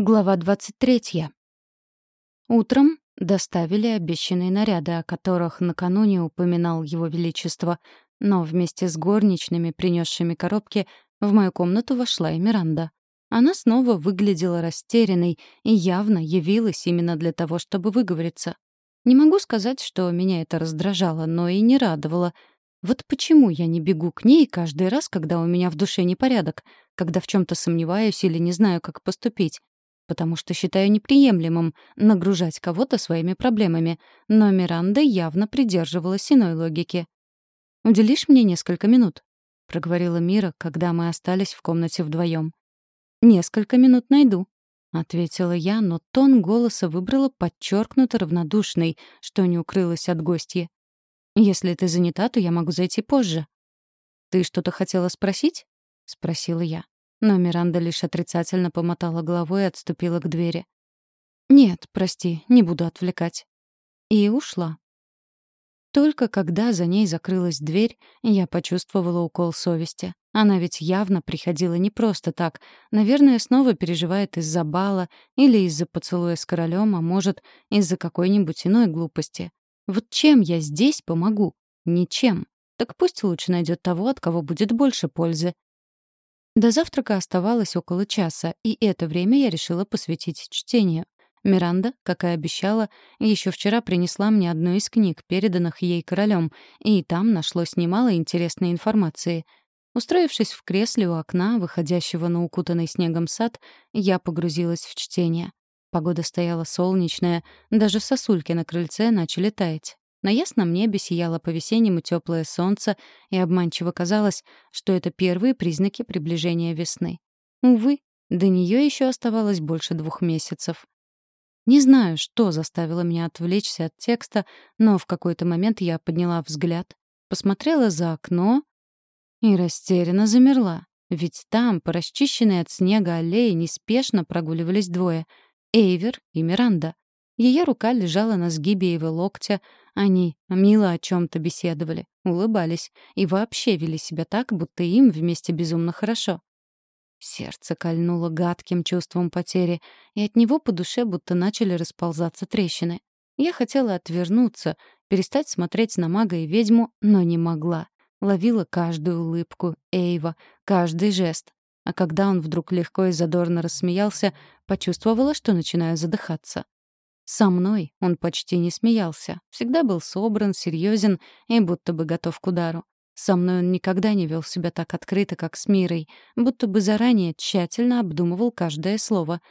Глава 23. Утром доставили обещанные наряды, о которых накануне упоминал Его Величество, но вместе с горничными, принесшими коробки, в мою комнату вошла и Миранда. Она снова выглядела растерянной и явно явилась именно для того, чтобы выговориться. Не могу сказать, что меня это раздражало, но и не радовало. Вот почему я не бегу к ней каждый раз, когда у меня в душе непорядок, когда в чем то сомневаюсь или не знаю, как поступить? Потому что считаю неприемлемым нагружать кого-то своими проблемами, но Миранда явно придерживалась иной логики. «Уделишь мне несколько минут?» — проговорила Мира, когда мы остались в комнате вдвоем. «Несколько минут найду», — ответила я, но тон голоса выбрала подчеркнуто равнодушный, что не укрылась от гостья. «Если ты занята, то я могу зайти позже». «Ты что-то хотела спросить?» — спросила я. Но Миранда лишь отрицательно помотала головой и отступила к двери. «Нет, прости, не буду отвлекать». И ушла. Только когда за ней закрылась дверь, я почувствовала укол совести. Она ведь явно приходила не просто так. Наверное, снова переживает из-за бала или из-за поцелуя с королем, а может, из-за какой-нибудь иной глупости. Вот чем я здесь помогу? Ничем. Так пусть лучше найдет того, от кого будет больше пользы. До завтрака оставалось около часа, и это время я решила посвятить чтению. Миранда, как и обещала, еще вчера принесла мне одну из книг, переданных ей королем, и там нашлось немало интересной информации. Устроившись в кресле у окна, выходящего на укутанный снегом сад, я погрузилась в чтение. Погода стояла солнечная, даже сосульки на крыльце начали таять. На ясном небе сияло по-весеннему теплое солнце, и обманчиво казалось, что это первые признаки приближения весны. Увы, до нее еще оставалось больше двух месяцев. Не знаю, что заставило меня отвлечься от текста, но в какой-то момент я подняла взгляд, посмотрела за окно и растерянно замерла. Ведь там, по расчищенной от снега аллее, неспешно прогуливались двое — Эйвер и Миранда. Ее рука лежала на сгибе его локтя, они мило о чем-то беседовали, улыбались и вообще вели себя так, будто им вместе безумно хорошо. Сердце кольнуло гадким чувством потери, и от него по душе будто начали расползаться трещины. Я хотела отвернуться, перестать смотреть на мага и ведьму, но не могла. Ловила каждую улыбку Эйва, каждый жест. А когда он вдруг легко и задорно рассмеялся, почувствовала, что начинаю задыхаться. Со мной он почти не смеялся, всегда был собран, серьезен и будто бы готов к удару. Со мной он никогда не вел себя так открыто, как с Мирой, будто бы заранее тщательно обдумывал каждое слово.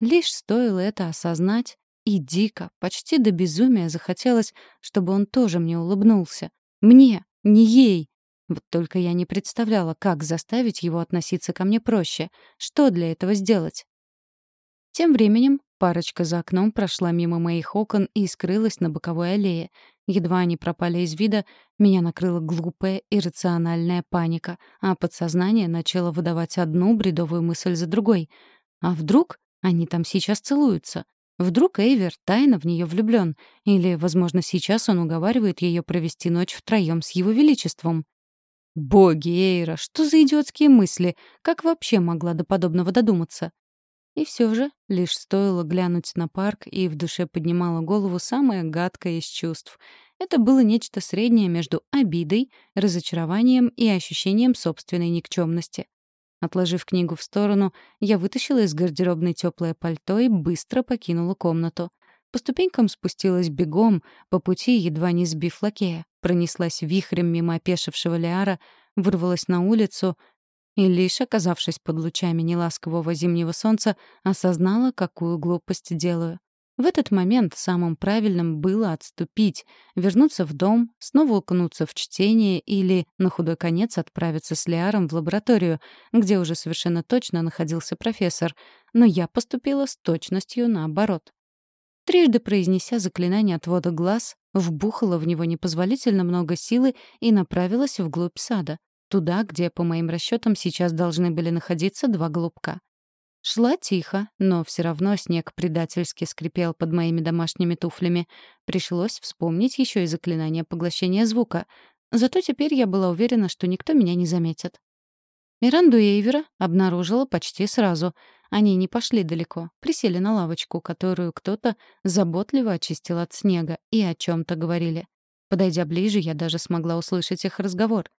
Лишь стоило это осознать, и дико, почти до безумия захотелось, чтобы он тоже мне улыбнулся. Мне, не ей. Вот только я не представляла, как заставить его относиться ко мне проще. Что для этого сделать? Тем временем Парочка за окном прошла мимо моих окон и скрылась на боковой аллее. Едва они пропали из вида, меня накрыла глупая иррациональная паника, а подсознание начало выдавать одну бредовую мысль за другой. А вдруг они там сейчас целуются? Вдруг Эйвер тайно в нее влюблен? Или, возможно, сейчас он уговаривает ее провести ночь втроем с его величеством? Боги, Эйра, что за идиотские мысли? Как вообще могла до подобного додуматься? И все же, лишь стоило глянуть на парк, и в душе поднимала голову самое гадкое из чувств. Это было нечто среднее между обидой, разочарованием и ощущением собственной никчемности. Отложив книгу в сторону, я вытащила из гардеробной теплое пальто и быстро покинула комнату. По ступенькам спустилась бегом, по пути едва не сбив лакея, пронеслась вихрем мимо опешившего Лиара, вырвалась на улицу, и лишь оказавшись под лучами неласкового зимнего солнца, осознала, какую глупость делаю. В этот момент самым правильным было отступить, вернуться в дом, снова укнуться в чтение или, на худой конец, отправиться с Лиаром в лабораторию, где уже совершенно точно находился профессор, но я поступила с точностью наоборот. Трижды произнеся заклинание отвода глаз, вбухала в него непозволительно много силы и направилась вглубь сада туда, где, по моим расчетам, сейчас должны были находиться два голубка. Шла тихо, но все равно снег предательски скрипел под моими домашними туфлями. Пришлось вспомнить еще и заклинание поглощения звука. Зато теперь я была уверена, что никто меня не заметит. Миранду и Эйвера обнаружила почти сразу. Они не пошли далеко, присели на лавочку, которую кто-то заботливо очистил от снега, и о чем то говорили. Подойдя ближе, я даже смогла услышать их разговор.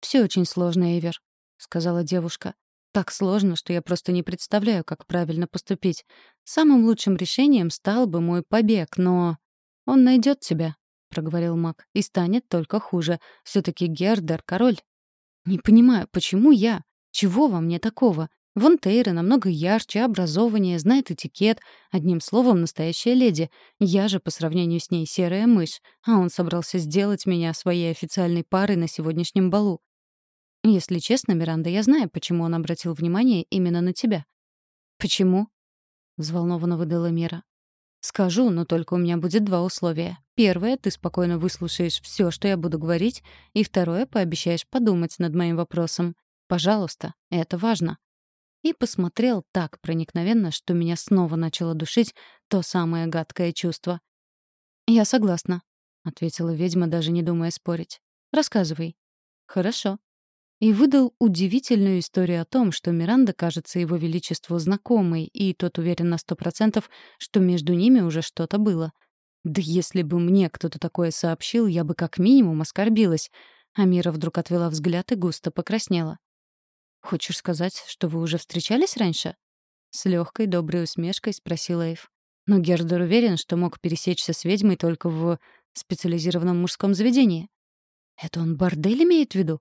Все очень сложно, Эйвер», — сказала девушка. «Так сложно, что я просто не представляю, как правильно поступить. Самым лучшим решением стал бы мой побег, но...» «Он найдет тебя», — проговорил маг, — «и станет только хуже. все таки Гердер — король». «Не понимаю, почему я? Чего во мне такого? Вон Тейра намного ярче, образованнее, знает этикет. Одним словом, настоящая леди. Я же, по сравнению с ней, серая мышь. А он собрался сделать меня своей официальной парой на сегодняшнем балу. Если честно, Миранда, я знаю, почему он обратил внимание именно на тебя. Почему? взволнованно выдала Мира. Скажу, но только у меня будет два условия. Первое ты спокойно выслушаешь все, что я буду говорить, и второе пообещаешь подумать над моим вопросом. Пожалуйста, это важно. И посмотрел так проникновенно, что меня снова начало душить то самое гадкое чувство. «Я согласна», — ответила ведьма, даже не думая спорить. «Рассказывай». «Хорошо», и выдал удивительную историю о том, что Миранда кажется его величеству знакомой, и тот уверен на сто процентов, что между ними уже что-то было. Да если бы мне кто-то такое сообщил, я бы как минимум оскорбилась. Амира вдруг отвела взгляд и густо покраснела. «Хочешь сказать, что вы уже встречались раньше?» С легкой доброй усмешкой спросил Эйв. Но Гердер уверен, что мог пересечься с ведьмой только в специализированном мужском заведении. «Это он бордель имеет в виду?»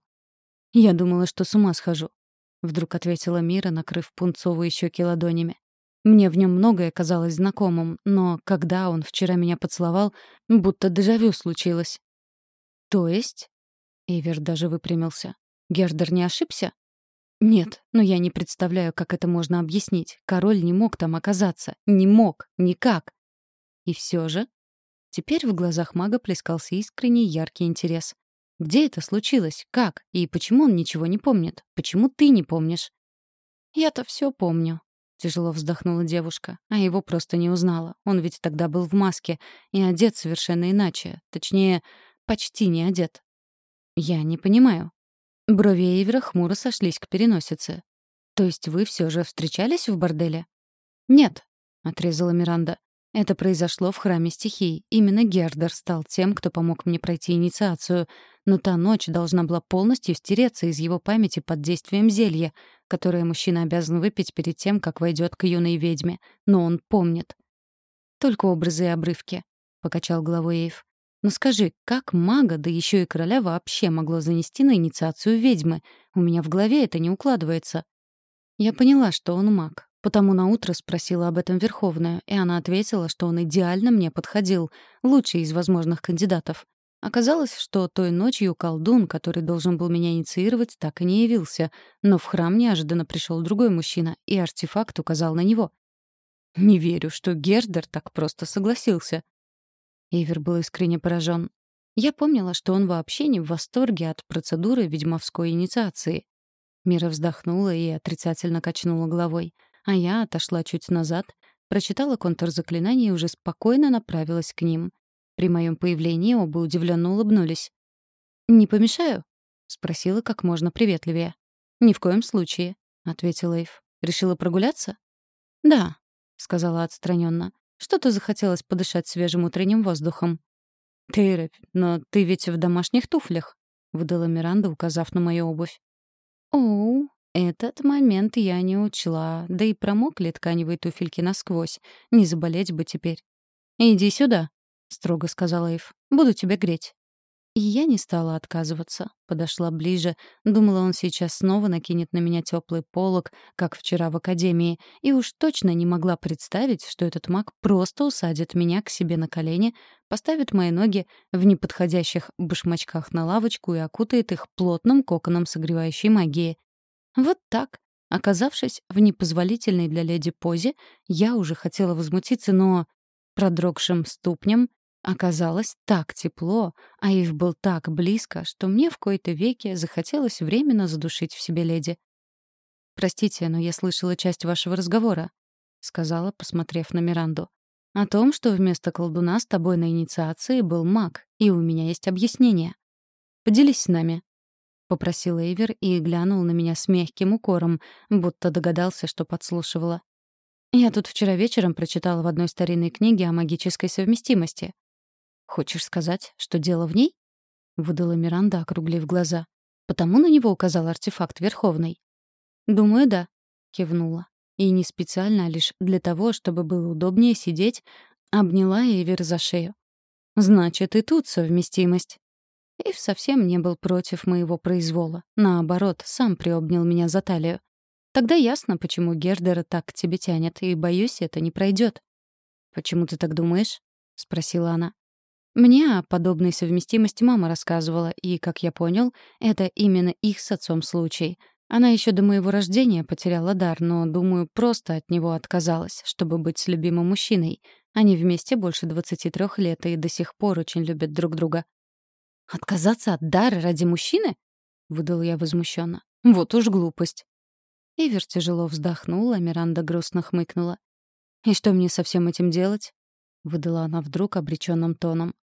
«Я думала, что с ума схожу», — вдруг ответила Мира, накрыв пунцовые щеки ладонями. Мне в нем многое казалось знакомым, но когда он вчера меня поцеловал, будто дежавю случилось. «То есть?» — Эйвер даже выпрямился. «Гердер не ошибся?» «Нет, но я не представляю, как это можно объяснить. Король не мог там оказаться. Не мог. Никак. И все же...» Теперь в глазах мага плескался искренний яркий интерес. Где это случилось? Как? И почему он ничего не помнит? Почему ты не помнишь? Я-то все помню. Тяжело вздохнула девушка, а его просто не узнала. Он ведь тогда был в маске и одет совершенно иначе. Точнее, почти не одет. Я не понимаю. Брови Эйвера хмуро сошлись к переносице. То есть вы все же встречались в борделе? Нет, отрезала Миранда. Это произошло в храме стихий. Именно Гердер стал тем, кто помог мне пройти инициацию. Но та ночь должна была полностью стереться из его памяти под действием зелья, которое мужчина обязан выпить перед тем, как войдет к юной ведьме. Но он помнит. «Только образы и обрывки», — покачал головой Эйв. «Но скажи, как мага, да еще и короля вообще могло занести на инициацию ведьмы? У меня в голове это не укладывается». Я поняла, что он маг, Потому наутро спросила об этом Верховная, и она ответила, что он идеально мне подходил, лучший из возможных кандидатов. Оказалось, что той ночью колдун, который должен был меня инициировать, так и не явился, но в храм неожиданно пришел другой мужчина, и артефакт указал на него. Не верю, что Гердер так просто согласился. Ивер был искренне поражен. Я помнила, что он вообще не в восторге от процедуры ведьмовской инициации. Мира вздохнула и отрицательно качнула головой — а я отошла чуть назад, прочитала контур заклинания и уже спокойно направилась к ним. При моем появлении оба удивленно улыбнулись. «Не помешаю?» — спросила как можно приветливее. «Ни в коем случае», — ответил Эйв. «Решила прогуляться?» «Да», — сказала отстраненно. «Что-то захотелось подышать свежим утренним воздухом». «Тейров, но ты ведь в домашних туфлях», — выдала Миранда, указав на мою обувь. «Оу», этот момент я не учла, да и промокли тканевые туфельки насквозь. Не заболеть бы теперь. «Иди сюда», — строго сказала Эйв. «Буду тебя греть». И я не стала отказываться. Подошла ближе. Думала, он сейчас снова накинет на меня теплый полог, как вчера в академии, и уж точно не могла представить, что этот маг просто усадит меня к себе на колени, поставит мои ноги в неподходящих башмачках на лавочку и окутает их плотным коконом согревающей магии. Вот так. Оказавшись в непозволительной для леди позе, я уже хотела возмутиться, но продрогшим ступням оказалось так тепло, а Ив был так близко, что мне в кои-то веке захотелось временно задушить в себе леди. «Простите, но я слышала часть вашего разговора», — сказала, посмотрев на Миранду. «О том, что вместо колдуна с тобой на инициации был маг, и у меня есть объяснение. Поделись с нами». попросил Эйвер и глянул на меня с мягким укором, будто догадался, что подслушивала. «Я тут вчера вечером прочитала в одной старинной книге о магической совместимости». «Хочешь сказать, что дело в ней?» — выдала Миранда, округлив глаза. «Потому на него указал артефакт Верховный». «Думаю, да», — кивнула. И не специально, а лишь для того, чтобы было удобнее сидеть, обняла Эйвер за шею. «Значит, и тут совместимость». Эйв совсем не был против моего произвола. Наоборот, сам приобнял меня за талию. Тогда ясно, почему Гердера так к тебе тянет, и, боюсь, это не пройдет. «Почему ты так думаешь?» — спросила она. Мне о подобной совместимости мама рассказывала, и, как я понял, это именно их с отцом случай. Она еще до моего рождения потеряла дар, но, думаю, просто от него отказалась, чтобы быть с любимым мужчиной. Они вместе больше 23 лет и до сих пор очень любят друг друга. «Отказаться от дара ради мужчины?» — выдал я возмущенно. «Вот уж глупость». Ивер тяжело вздохнула, Миранда грустно хмыкнула. «И что мне со всем этим делать?» — выдала она вдруг обреченным тоном.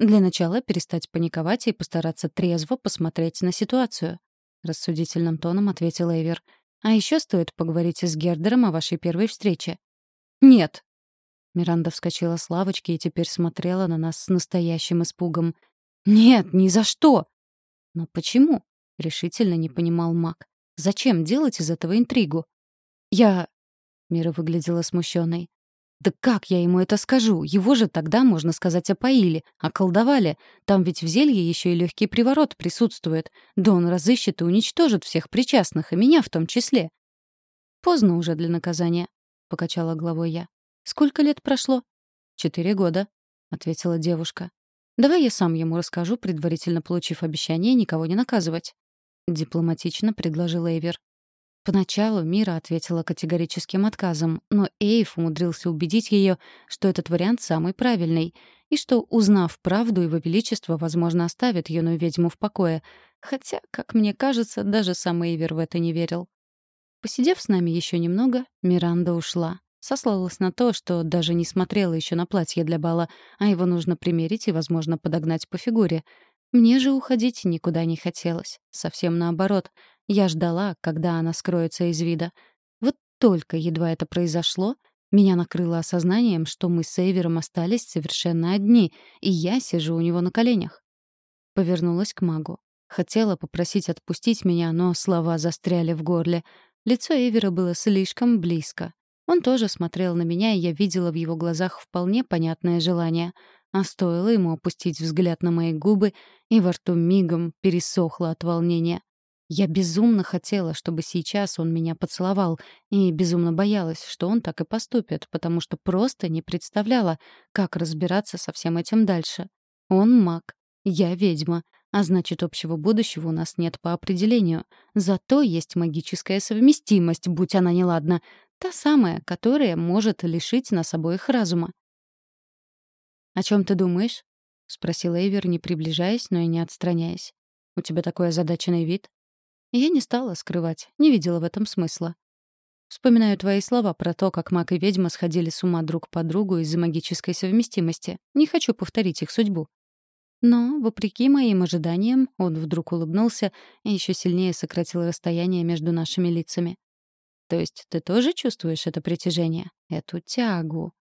«Для начала перестать паниковать и постараться трезво посмотреть на ситуацию», — рассудительным тоном ответил Эйвер. «А еще стоит поговорить с Гердером о вашей первой встрече». «Нет!» Миранда вскочила с лавочки и теперь смотрела на нас с настоящим испугом — «Нет, ни за что!» «Но почему?» — решительно не понимал маг. «Зачем делать из этого интригу?» «Я...» — Мира выглядела смущенной. «Да как я ему это скажу? Его же тогда, можно сказать, опоили, околдовали. Там ведь в зелье еще и легкий приворот присутствует. Да он разыщет и уничтожит всех причастных, и меня в том числе». «Поздно уже для наказания», — покачала головой я. «Сколько лет прошло?» «Четыре года», — ответила девушка. Давай я сам ему расскажу, предварительно получив обещание никого не наказывать. Дипломатично предложил Эйвер. Поначалу Мира ответила категорическим отказом, но Эйв умудрился убедить ее, что этот вариант самый правильный, и что, узнав правду, его величество, возможно, оставит юную ведьму в покое. Хотя, как мне кажется, даже сам Эйвер в это не верил. Посидев с нами еще немного, Миранда ушла. Сослалась на то, что даже не смотрела еще на платье для бала, а его нужно примерить и, возможно, подогнать по фигуре. Мне же уходить никуда не хотелось. Совсем наоборот. Я ждала, когда она скроется из вида. Вот только едва это произошло, меня накрыло осознанием, что мы с Эйвером остались совершенно одни, и я сижу у него на коленях. Повернулась к магу. Хотела попросить отпустить меня, но слова застряли в горле. Лицо Эйвера было слишком близко. Он тоже смотрел на меня, и я видела в его глазах вполне понятное желание. А стоило ему опустить взгляд на мои губы, и во рту мигом пересохло от волнения. Я безумно хотела, чтобы сейчас он меня поцеловал, и безумно боялась, что он так и поступит, потому что просто не представляла, как разбираться со всем этим дальше. Он маг, я ведьма, а значит, общего будущего у нас нет по определению. Зато есть магическая совместимость, будь она неладна. Та самая, которая может лишить нас обоих разума. «О чем ты думаешь?» — спросил Эйвер, не приближаясь, но и не отстраняясь. «У тебя такой озадаченный вид?» Я не стала скрывать, не видела в этом смысла. Вспоминаю твои слова про то, как маг и ведьма сходили с ума друг по другу из-за магической совместимости. Не хочу повторить их судьбу. Но, вопреки моим ожиданиям, он вдруг улыбнулся и еще сильнее сократил расстояние между нашими лицами. То есть ты тоже чувствуешь это притяжение, эту тягу?»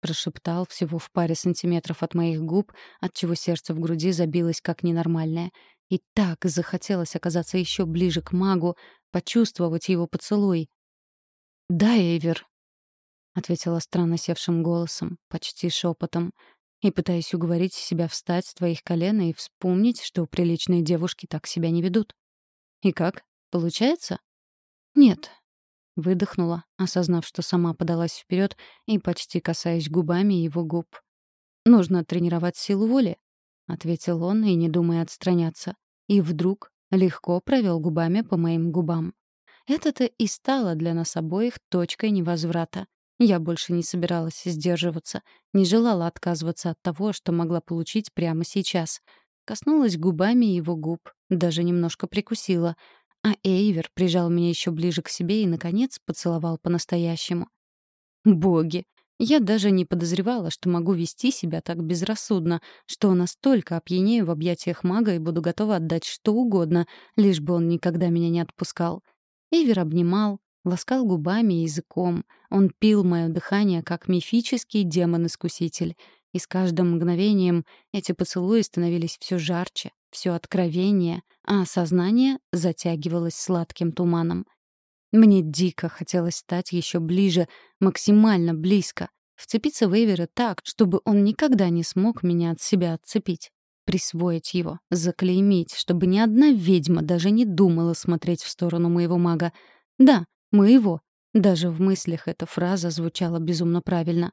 Прошептал всего в паре сантиметров от моих губ, отчего сердце в груди забилось как ненормальное. И так захотелось оказаться еще ближе к магу, почувствовать его поцелуй. «Да, Эйвер», — ответила странно севшим голосом, почти шепотом, и пытаясь уговорить себя встать с твоих колен и вспомнить, что приличные девушки так себя не ведут. «И как? Получается?» «Нет, Выдохнула, осознав, что сама подалась вперед и почти касаясь губами его губ. «Нужно тренировать силу воли», — ответил он, и не думая отстраняться. И вдруг легко провел губами по моим губам. Это-то и стало для нас обоих точкой невозврата. Я больше не собиралась сдерживаться, не желала отказываться от того, что могла получить прямо сейчас. Коснулась губами его губ, даже немножко прикусила — а Эйвер прижал меня еще ближе к себе и, наконец, поцеловал по-настоящему. Боги! Я даже не подозревала, что могу вести себя так безрассудно, что настолько опьянею в объятиях мага и буду готова отдать что угодно, лишь бы он никогда меня не отпускал. Эвер обнимал, ласкал губами и языком. Он пил мое дыхание, как мифический демон-искуситель. И с каждым мгновением эти поцелуи становились все жарче, все откровеннее, а сознание затягивалось сладким туманом. Мне дико хотелось стать еще ближе, максимально близко, вцепиться в Эйвера так, чтобы он никогда не смог меня от себя отцепить. Присвоить его, заклеймить, чтобы ни одна ведьма даже не думала смотреть в сторону моего мага. Да, моего. Даже в мыслях эта фраза звучала безумно правильно.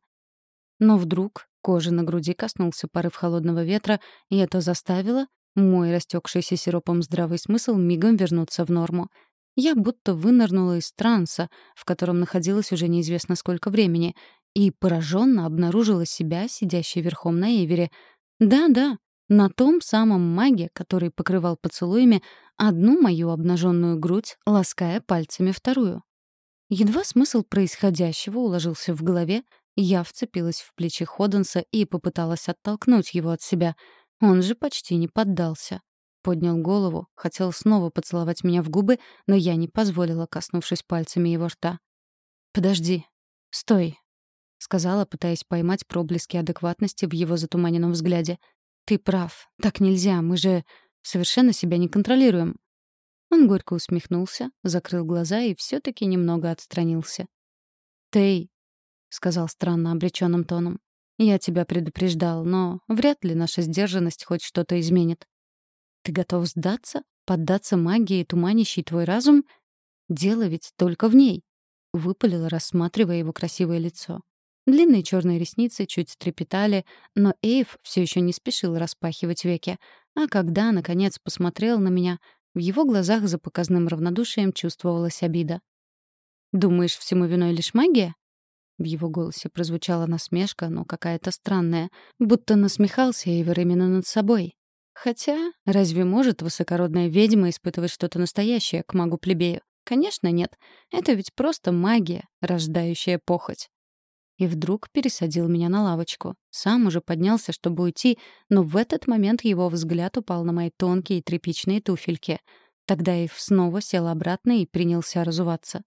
Но вдруг кожа на груди коснулся порыв холодного ветра, и это заставило мой растекшийся сиропом здравый смысл мигом вернуться в норму. Я будто вынырнула из транса, в котором находилась уже неизвестно сколько времени, и пораженно обнаружила себя, сидящей верхом на Эвере. Да-да, на том самом маге, который покрывал поцелуями одну мою обнаженную грудь, лаская пальцами вторую. Едва смысл происходящего уложился в голове, я вцепилась в плечи Ходенса и попыталась оттолкнуть его от себя. Он же почти не поддался. Поднял голову, хотел снова поцеловать меня в губы, но я не позволила, коснувшись пальцами его рта. «Подожди. Стой», — сказала, пытаясь поймать проблески адекватности в его затуманенном взгляде. «Ты прав. Так нельзя. Мы же совершенно себя не контролируем». Он горько усмехнулся, закрыл глаза и все таки немного отстранился. «Тей», — сказал странно обреченным тоном, — «я тебя предупреждал, но вряд ли наша сдержанность хоть что-то изменит. Ты готов сдаться? Поддаться магии, туманящей твой разум? Дело ведь только в ней. Выпалила, рассматривая его красивое лицо. Длинные черные ресницы чуть трепетали, но Эйв все еще не спешил распахивать веки. А когда, наконец, посмотрел на меня, в его глазах за показным равнодушием чувствовалась обида. «Думаешь, всему виной лишь магия?» В его голосе прозвучала насмешка, но какая-то странная, будто насмехался Эйвер именно над собой. Хотя, разве может высокородная ведьма испытывать что-то настоящее к магу-плебею? Конечно, нет. Это ведь просто магия, рождающая похоть. И вдруг пересадил меня на лавочку. Сам уже поднялся, чтобы уйти, но в этот момент его взгляд упал на мои тонкие тряпичные туфельки. Тогда Ив снова сел обратно и принялся разуваться.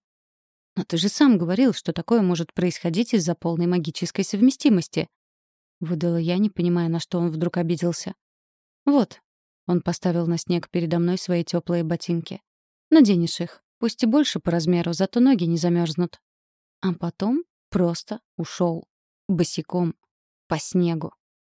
«Но ты же сам говорил, что такое может происходить из-за полной магической совместимости». Выдала я, не понимая, на что он вдруг обиделся. «Вот». Он поставил на снег передо мной свои теплые ботинки. «Наденешь их. Пусть и больше по размеру, зато ноги не замерзнут». А потом просто ушел. Босиком. По снегу.